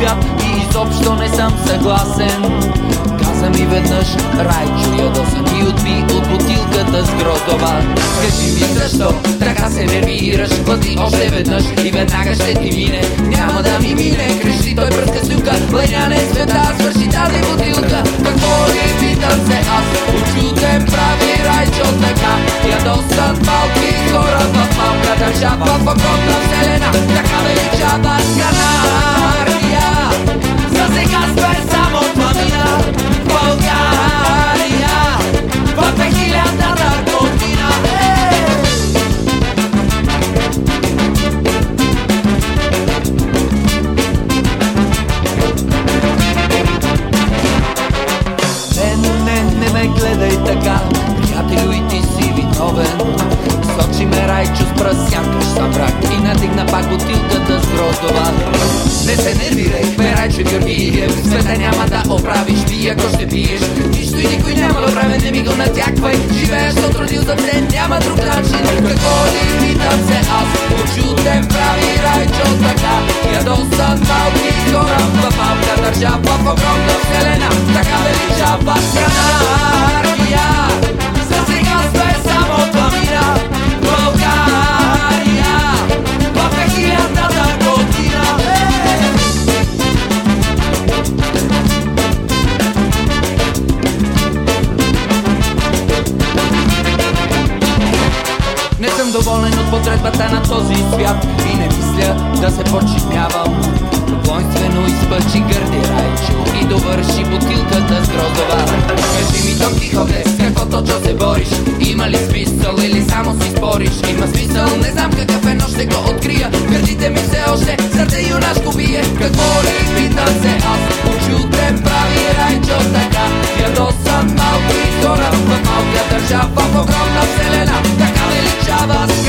свят и изобщо не съм съгласен. Каза ми веднъж, Райчо, ядоса ми отби от бутилката с грозова. Кажи ми защо така се нервираш, плати още веднъж и веднага ще ти мине. Няма да ми мине, крещи той пръска слюка, лъня не е свет гледай така. Приятелю и ти си виновен. Сочи ме райчо с пръсянка Събрак и надигна пак бутилката с грозова. Не се нервирай, бе райчо Георгиев Света няма да оправиш ти ако ще пиеш. Нищо и никой няма да прави, не ми го натяквай. Живееш от родил за ден, няма друг начин. Какво ли питам се аз? Очутен прави райчо така. Ядосан малки хора в малка държава В огромна вселена, така величава Канария съм доволен от подредбата на този свят И не мисля да се подчинявам Воинствено изпъчи гърди райчо И довърши бутилката с грозова Кажи ми, Дон Кихоте, с какво точно се бориш? Има ли смисъл или само си спориш? Има смисъл, не знам какъв е, но ще го открия Гърдите ми все още, сърце юнашко бие Какво ли питам се аз? Очутен прави райчо така Ядосан малки хора в малка държава В огромна вселена, така величава скана